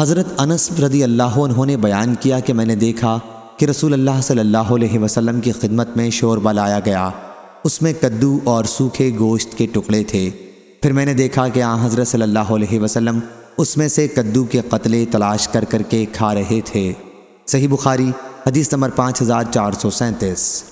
حضرت انس رضی اللہ عنہ نے بیان کیا کہ میں نے دیکھا کہ رسول اللہ صلی اللہ علیہ وسلم کی خدمت میں شوربہ لایا گیا۔ اس میں کدو اور سوکھے گوشت کے ٹکڑے تھے۔ پھر میں نے دیکھا کہ آن حضرت صلی اللہ علیہ وسلم اس میں سے کدو کے قتلے تلاش کر کر کے کھا رہے تھے۔ صحیح بخاری، حدیث نمبر پانچ ہزار چار سو سینتیس۔